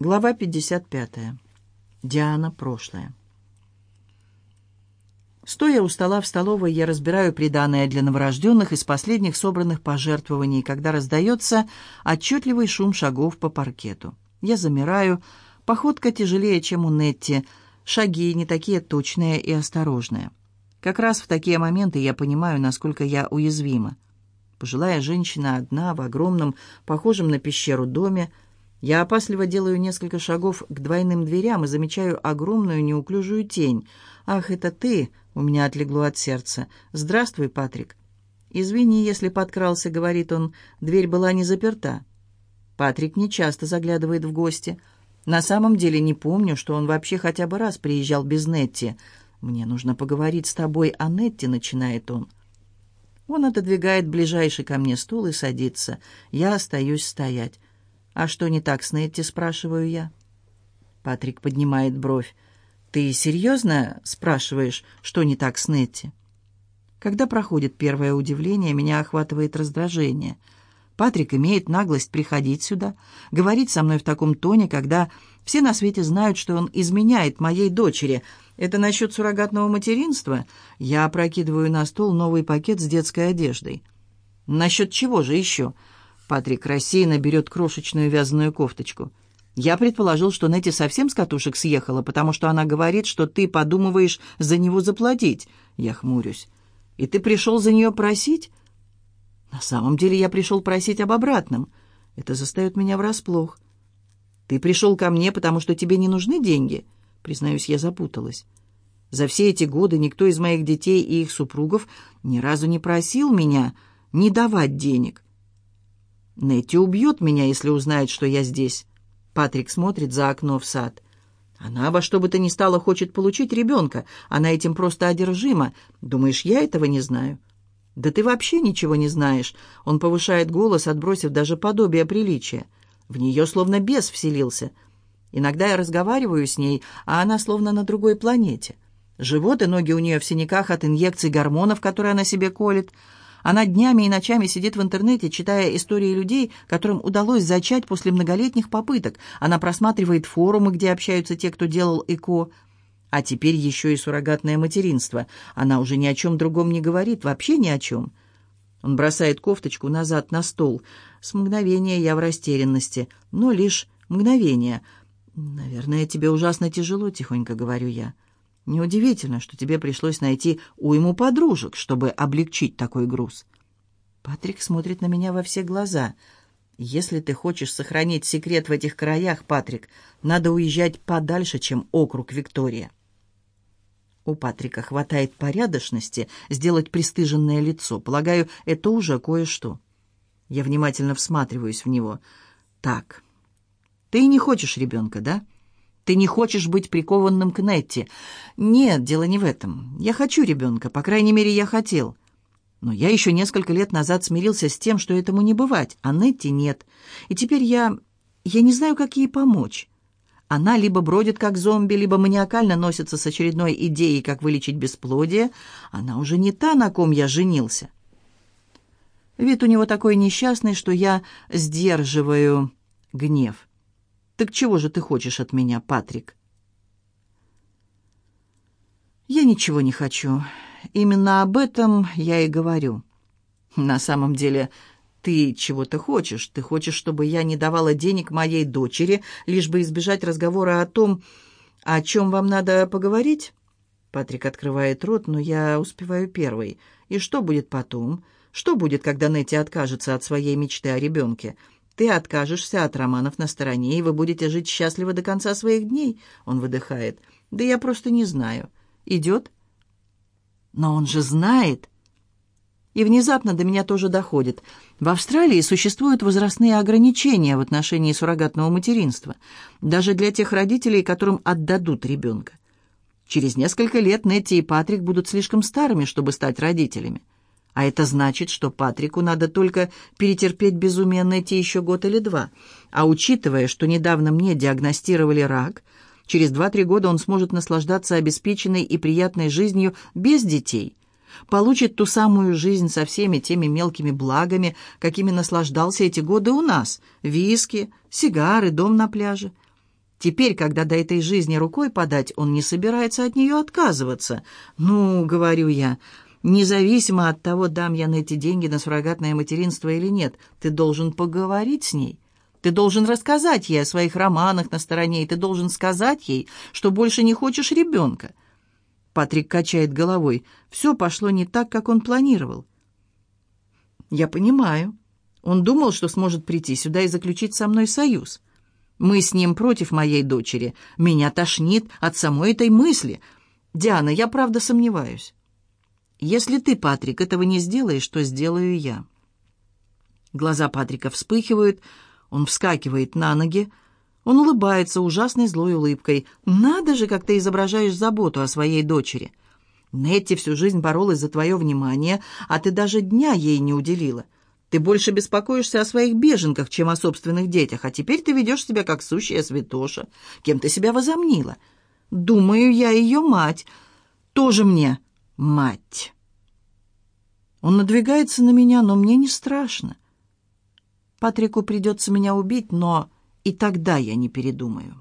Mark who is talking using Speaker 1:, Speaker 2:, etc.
Speaker 1: Глава 55. Диана прошлое. Стоя у стола в столовой, я разбираю приданое для новорожденных из последних собранных пожертвований, когда раздается отчетливый шум шагов по паркету. Я замираю, походка тяжелее, чем у Нетти, шаги не такие точные и осторожные. Как раз в такие моменты я понимаю, насколько я уязвима. Пожилая женщина одна в огромном, похожем на пещеру доме, я опасливо делаю несколько шагов к двойным дверям и замечаю огромную неуклюжую тень. «Ах, это ты!» — у меня отлегло от сердца. «Здравствуй, Патрик». «Извини, если подкрался», — говорит он. «Дверь была не заперта». Патрик нечасто заглядывает в гости. «На самом деле не помню, что он вообще хотя бы раз приезжал без Нетти. Мне нужно поговорить с тобой о Нетти», — начинает он. Он отодвигает ближайший ко мне стул и садится. Я остаюсь стоять. «А что не так с Нетти?» — спрашиваю я. Патрик поднимает бровь. «Ты серьезно спрашиваешь, что не так с Нетти?» Когда проходит первое удивление, меня охватывает раздражение. Патрик имеет наглость приходить сюда, говорить со мной в таком тоне, когда все на свете знают, что он изменяет моей дочери. Это насчет суррогатного материнства? Я опрокидываю на стол новый пакет с детской одеждой. Насчет чего же еще? Патрик рассеянно берет крошечную вязаную кофточку. «Я предположил, что Нетти совсем с катушек съехала, потому что она говорит, что ты подумываешь за него заплатить». Я хмурюсь. «И ты пришел за нее просить?» «На самом деле я пришел просить об обратном. Это застает меня врасплох». «Ты пришел ко мне, потому что тебе не нужны деньги?» Признаюсь, я запуталась. За все эти годы никто из моих детей и их супругов ни разу не просил меня не давать денег. Нетти убьет меня, если узнает, что я здесь. Патрик смотрит за окно в сад. Она во что бы то ни стало хочет получить ребенка. Она этим просто одержима. Думаешь, я этого не знаю? Да ты вообще ничего не знаешь. Он повышает голос, отбросив даже подобие приличия. В нее словно бес вселился. Иногда я разговариваю с ней, а она словно на другой планете. Живот и ноги у нее в синяках от инъекций гормонов, которые она себе колет. Она днями и ночами сидит в интернете, читая истории людей, которым удалось зачать после многолетних попыток. Она просматривает форумы, где общаются те, кто делал ЭКО. А теперь еще и суррогатное материнство. Она уже ни о чем другом не говорит, вообще ни о чем. Он бросает кофточку назад на стол. С мгновения я в растерянности, но лишь мгновение. «Наверное, тебе ужасно тяжело», — тихонько говорю я. «Я...» Неудивительно, что тебе пришлось найти уйму подружек, чтобы облегчить такой груз. Патрик смотрит на меня во все глаза. Если ты хочешь сохранить секрет в этих краях, Патрик, надо уезжать подальше, чем округ Виктория. У Патрика хватает порядочности сделать пристыженное лицо. Полагаю, это уже кое-что. Я внимательно всматриваюсь в него. Так. Ты не хочешь ребенка, да? Ты не хочешь быть прикованным к Нетти. Нет, дело не в этом. Я хочу ребенка, по крайней мере, я хотел. Но я еще несколько лет назад смирился с тем, что этому не бывать, а Нетти нет. И теперь я... я не знаю, как ей помочь. Она либо бродит как зомби, либо маниакально носится с очередной идеей, как вылечить бесплодие. Она уже не та, на ком я женился. Вид у него такой несчастный, что я сдерживаю гнев. Так чего же ты хочешь от меня, Патрик? Я ничего не хочу. Именно об этом я и говорю. На самом деле, ты чего-то хочешь. Ты хочешь, чтобы я не давала денег моей дочери, лишь бы избежать разговора о том, о чем вам надо поговорить? Патрик открывает рот, но я успеваю первый. И что будет потом? Что будет, когда Нетти откажется от своей мечты о ребенке?» Ты откажешься от романов на стороне, и вы будете жить счастливо до конца своих дней», — он выдыхает. «Да я просто не знаю. Идет?» «Но он же знает!» И внезапно до меня тоже доходит. В Австралии существуют возрастные ограничения в отношении суррогатного материнства, даже для тех родителей, которым отдадут ребенка. Через несколько лет Нетти и Патрик будут слишком старыми, чтобы стать родителями. А это значит, что Патрику надо только перетерпеть безумие Нетти еще год или два. А учитывая, что недавно мне диагностировали рак, через 2-3 года он сможет наслаждаться обеспеченной и приятной жизнью без детей. Получит ту самую жизнь со всеми теми мелкими благами, какими наслаждался эти годы у нас. Виски, сигары, дом на пляже. Теперь, когда до этой жизни рукой подать, он не собирается от нее отказываться. «Ну, — говорю я, Независимо от того, дам я на эти деньги на суррогатное материнство или нет, ты должен поговорить с ней. Ты должен рассказать ей о своих романах на стороне, и ты должен сказать ей, что больше не хочешь ребенка. Патрик качает головой. Все пошло не так, как он планировал. Я понимаю. Он думал, что сможет прийти сюда и заключить со мной союз. Мы с ним против моей дочери. Меня тошнит от самой этой мысли. Диана, я правда сомневаюсь. Если ты, Патрик, этого не сделаешь, то сделаю я». Глаза Патрика вспыхивают, он вскакивает на ноги. Он улыбается ужасной злой улыбкой. «Надо же, как ты изображаешь заботу о своей дочери!» Нетти всю жизнь боролась за твое внимание, а ты даже дня ей не уделила. Ты больше беспокоишься о своих беженках, чем о собственных детях, а теперь ты ведешь себя как сущая святоша. Кем ты себя возомнила? Думаю, я ее мать. Тоже мне мать». Он надвигается на меня, но мне не страшно. Патрику придется меня убить, но и тогда я не передумаю».